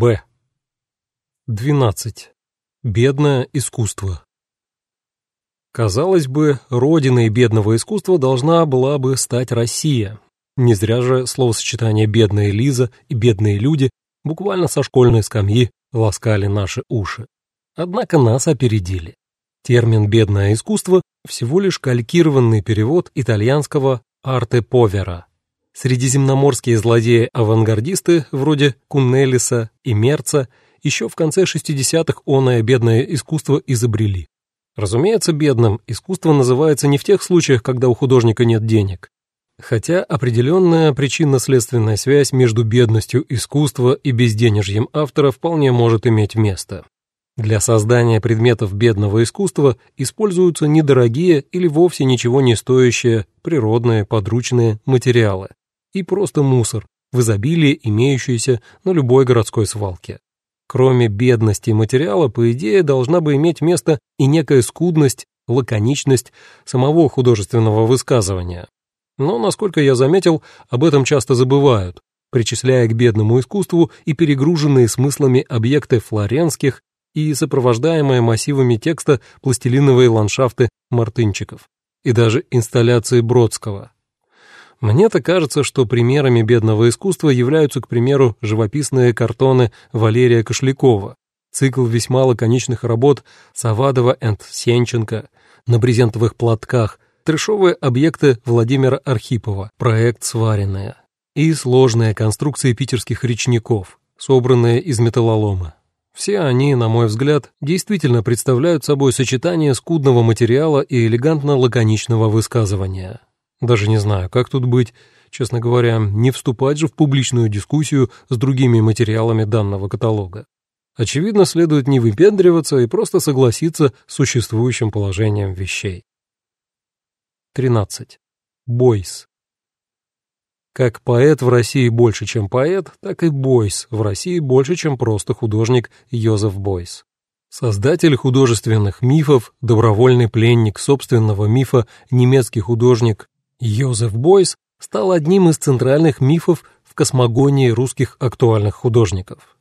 Б. 12. Бедное искусство. Казалось бы, родиной бедного искусства должна была бы стать Россия. Не зря же словосочетание «бедная Лиза» и «бедные люди» буквально со школьной скамьи ласкали наши уши. Однако нас опередили. Термин «бедное искусство» всего лишь калькированный перевод итальянского «арте повера». Средиземноморские злодеи-авангардисты вроде Куннелиса и Мерца еще в конце 60-х оное бедное искусство изобрели. Разумеется, бедным искусство называется не в тех случаях, когда у художника нет денег. Хотя определенная причинно-следственная связь между бедностью искусства и безденежьем автора вполне может иметь место. Для создания предметов бедного искусства используются недорогие или вовсе ничего не стоящие природные подручные материалы и просто мусор, в изобилии имеющийся на любой городской свалке. Кроме бедности материала, по идее, должна бы иметь место и некая скудность, лаконичность самого художественного высказывания. Но, насколько я заметил, об этом часто забывают, причисляя к бедному искусству и перегруженные смыслами объекты флоренских и сопровождаемые массивами текста пластилиновые ландшафты мартынчиков и даже инсталляции Бродского. Мне-то кажется, что примерами бедного искусства являются, к примеру, живописные картоны Валерия Кошлякова, цикл весьма лаконичных работ Савадова энд Сенченко на брезентовых платках, трешовые объекты Владимира Архипова, проект «Сваренная» и сложные конструкции питерских речников, собранные из металлолома. Все они, на мой взгляд, действительно представляют собой сочетание скудного материала и элегантно-лаконичного высказывания. Даже не знаю, как тут быть, честно говоря, не вступать же в публичную дискуссию с другими материалами данного каталога. Очевидно, следует не выпендриваться и просто согласиться с существующим положением вещей. 13. Бойс. Как поэт в России больше, чем поэт, так и Бойс в России больше, чем просто художник Йозеф Бойс. Создатель художественных мифов, добровольный пленник собственного мифа, немецкий художник Йозеф Бойс стал одним из центральных мифов в космогонии русских актуальных художников.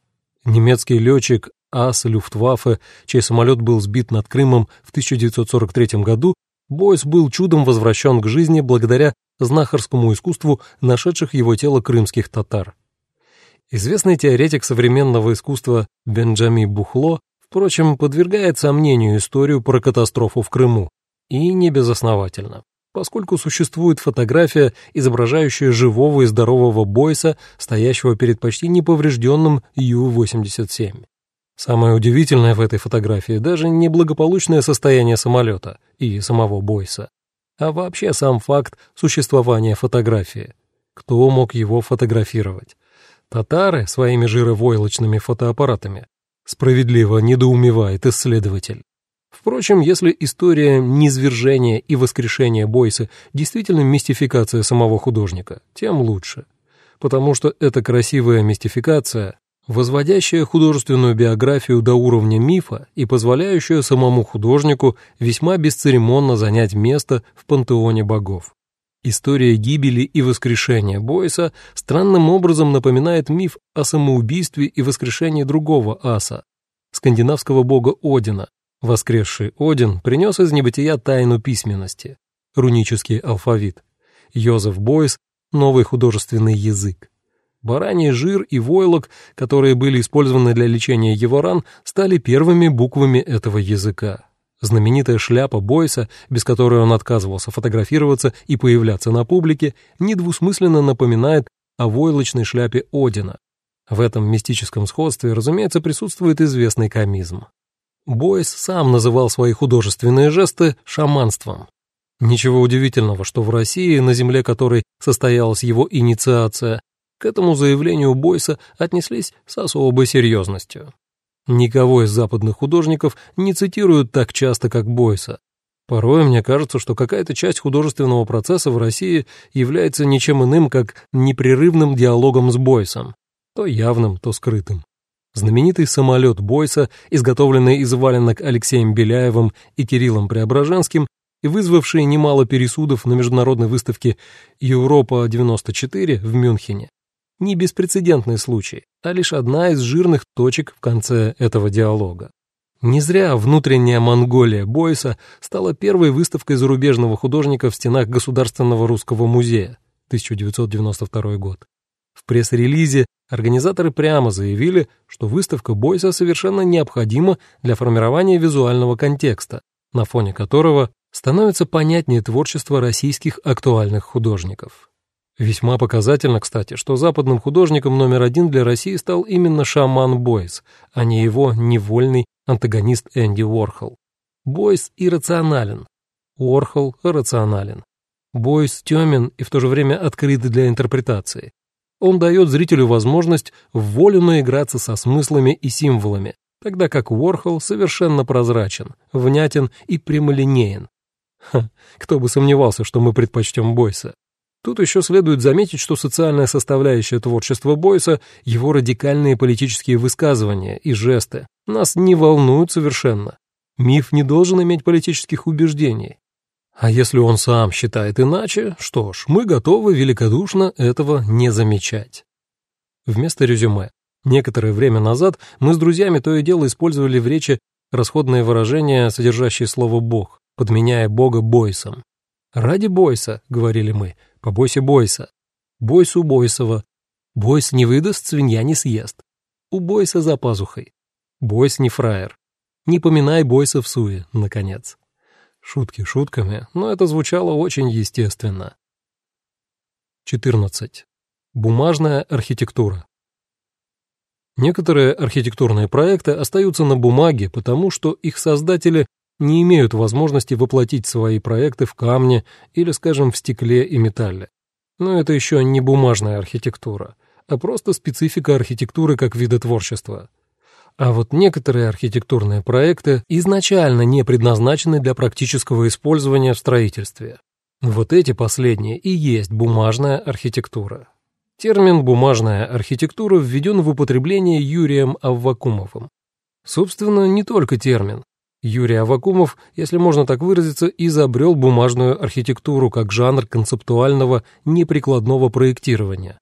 Немецкий летчик ас Люфтваффе, чей самолет был сбит над Крымом в 1943 году, Бойс был чудом возвращен к жизни благодаря знахарскому искусству нашедших его тело крымских татар. Известный теоретик современного искусства Бенджами Бухло, впрочем, подвергает сомнению историю про катастрофу в Крыму, и не безосновательно, поскольку существует фотография, изображающая живого и здорового Бойса, стоящего перед почти неповрежденным Ю-87. Самое удивительное в этой фотографии даже не благополучное состояние самолета и самого Бойса, а вообще сам факт существования фотографии. Кто мог его фотографировать? Татары своими жировойлочными фотоаппаратами. Справедливо недоумевает исследователь. Впрочем, если история низвержения и воскрешения Бойса действительно мистификация самого художника, тем лучше. Потому что эта красивая мистификация возводящая художественную биографию до уровня мифа и позволяющая самому художнику весьма бесцеремонно занять место в пантеоне богов. История гибели и воскрешения Бойса странным образом напоминает миф о самоубийстве и воскрешении другого аса, скандинавского бога Одина. Воскресший Один принес из небытия тайну письменности, рунический алфавит. Йозеф Бойс — новый художественный язык. Бараний жир и войлок, которые были использованы для лечения его ран, стали первыми буквами этого языка. Знаменитая шляпа Бойса, без которой он отказывался фотографироваться и появляться на публике, недвусмысленно напоминает о войлочной шляпе Одина. В этом мистическом сходстве, разумеется, присутствует известный комизм. Бойс сам называл свои художественные жесты шаманством. Ничего удивительного, что в России, на земле которой состоялась его инициация, к этому заявлению Бойса отнеслись с особой серьезностью. Никого из западных художников не цитируют так часто, как Бойса. Порой мне кажется, что какая-то часть художественного процесса в России является ничем иным, как непрерывным диалогом с Бойсом, то явным, то скрытым. Знаменитый самолет Бойса, изготовленный из валенок Алексеем Беляевым и Кириллом Преображенским, и вызвавший немало пересудов на международной выставке «Европа-94» в Мюнхене, не беспрецедентный случай, а лишь одна из жирных точек в конце этого диалога. Не зря внутренняя Монголия Бойса стала первой выставкой зарубежного художника в стенах Государственного русского музея 1992 год. Пресс-релизе организаторы прямо заявили, что выставка Бойса совершенно необходима для формирования визуального контекста, на фоне которого становится понятнее творчество российских актуальных художников. Весьма показательно, кстати, что западным художником номер один для России стал именно шаман Бойс, а не его невольный антагонист Энди Уорхол. Бойс иррационален, Уорхол рационален. Бойс темен и в то же время открыт для интерпретации. Он дает зрителю возможность в волю наиграться со смыслами и символами, тогда как Уорхол совершенно прозрачен, внятен и прямолинеен. Ха, кто бы сомневался, что мы предпочтем Бойса. Тут еще следует заметить, что социальная составляющая творчества Бойса, его радикальные политические высказывания и жесты, нас не волнуют совершенно. Миф не должен иметь политических убеждений. А если он сам считает иначе, что ж, мы готовы великодушно этого не замечать. Вместо резюме. Некоторое время назад мы с друзьями то и дело использовали в речи расходные выражения, содержащие слово «бог», подменяя бога Бойсом. «Ради Бойса», — говорили мы, — «побойся Бойса». «Бойсу Бойсова». «Бойс не выдаст, свинья не съест». «У Бойса за пазухой». «Бойс не фраер». «Не поминай Бойса в суе», наконец. Шутки шутками, но это звучало очень естественно. 14. Бумажная архитектура. Некоторые архитектурные проекты остаются на бумаге, потому что их создатели не имеют возможности воплотить свои проекты в камне или, скажем, в стекле и металле. Но это еще не бумажная архитектура, а просто специфика архитектуры как вида творчества. А вот некоторые архитектурные проекты изначально не предназначены для практического использования в строительстве. Вот эти последние и есть бумажная архитектура. Термин «бумажная архитектура» введен в употребление Юрием Аввакумовым. Собственно, не только термин. Юрий Авакумов, если можно так выразиться, изобрел бумажную архитектуру как жанр концептуального неприкладного проектирования.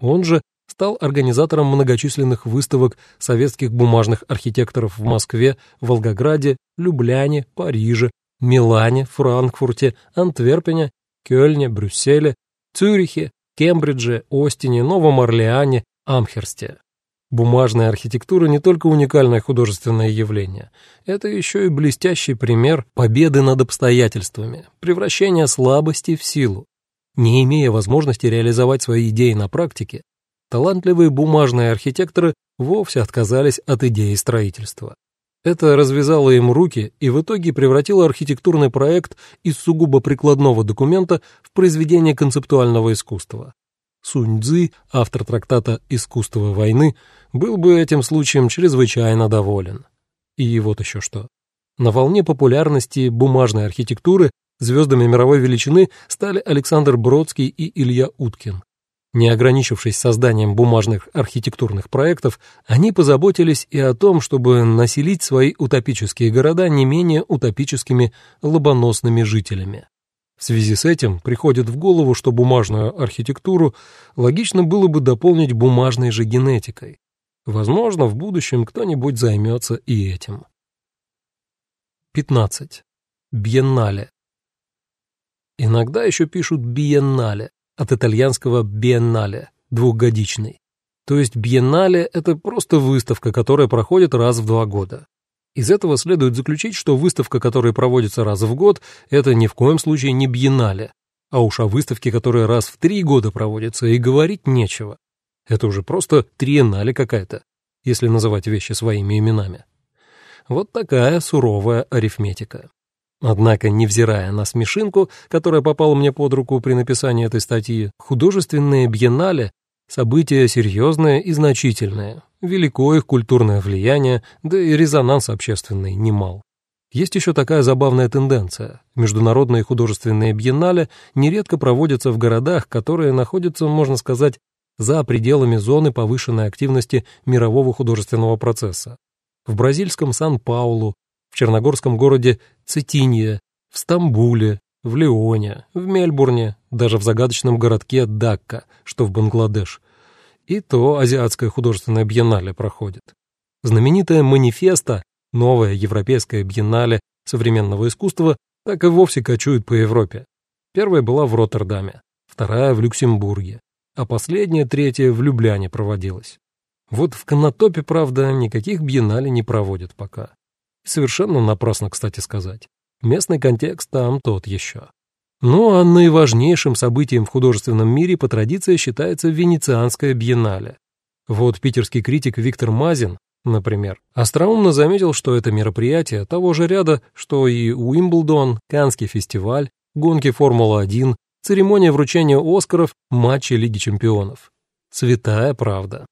Он же стал организатором многочисленных выставок советских бумажных архитекторов в Москве, Волгограде, Любляне, Париже, Милане, Франкфурте, Антверпене, Кёльне, Брюсселе, Цюрихе, Кембридже, Остине, Новом Орлеане, Амхерсте. Бумажная архитектура не только уникальное художественное явление, это еще и блестящий пример победы над обстоятельствами, превращения слабости в силу. Не имея возможности реализовать свои идеи на практике, талантливые бумажные архитекторы вовсе отказались от идеи строительства. Это развязало им руки и в итоге превратило архитектурный проект из сугубо прикладного документа в произведение концептуального искусства. Сунь Цзы, автор трактата «Искусство войны», был бы этим случаем чрезвычайно доволен. И вот еще что. На волне популярности бумажной архитектуры звездами мировой величины стали Александр Бродский и Илья Уткин. Не ограничившись созданием бумажных архитектурных проектов, они позаботились и о том, чтобы населить свои утопические города не менее утопическими лобоносными жителями. В связи с этим приходит в голову, что бумажную архитектуру логично было бы дополнить бумажной же генетикой. Возможно, в будущем кто-нибудь займется и этим. 15. Бьеннале. Иногда еще пишут биеннале, от итальянского биеннале, двухгодичный. То есть биеннале — это просто выставка, которая проходит раз в два года. Из этого следует заключить, что выставка, которая проводится раз в год, это ни в коем случае не биеннале, а уж о выставке, которая раз в три года проводится, и говорить нечего. Это уже просто триеннале какая-то, если называть вещи своими именами. Вот такая суровая арифметика. Однако, невзирая на смешинку, которая попала мне под руку при написании этой статьи, художественные биеннале — события серьезное и значительное, Велико их культурное влияние, да и резонанс общественный немал. Есть еще такая забавная тенденция. Международные художественные биеннале нередко проводятся в городах, которые находятся, можно сказать, за пределами зоны повышенной активности мирового художественного процесса. В бразильском Сан-Паулу, в черногорском городе Цетинье, в Стамбуле, в Лионе, в Мельбурне, даже в загадочном городке Дакка, что в Бангладеш – И то Азиатское художественное биеннале проходит. Знаменитая «Манифеста», новая европейская биеннале современного искусства, так и вовсе кочует по Европе. Первая была в Роттердаме, вторая в Люксембурге, а последняя, третья в Любляне проводилась. Вот в Конотопе, правда, никаких биеннале не проводят пока. Совершенно напрасно, кстати сказать. Местный контекст там тот еще. Ну а наиважнейшим событием в художественном мире по традиции считается Венецианская биеннале. Вот питерский критик Виктор Мазин, например, остроумно заметил, что это мероприятие того же ряда, что и Уимблдон, Канский фестиваль, гонки Формула-1, церемония вручения Оскаров, матчи Лиги чемпионов. Святая правда.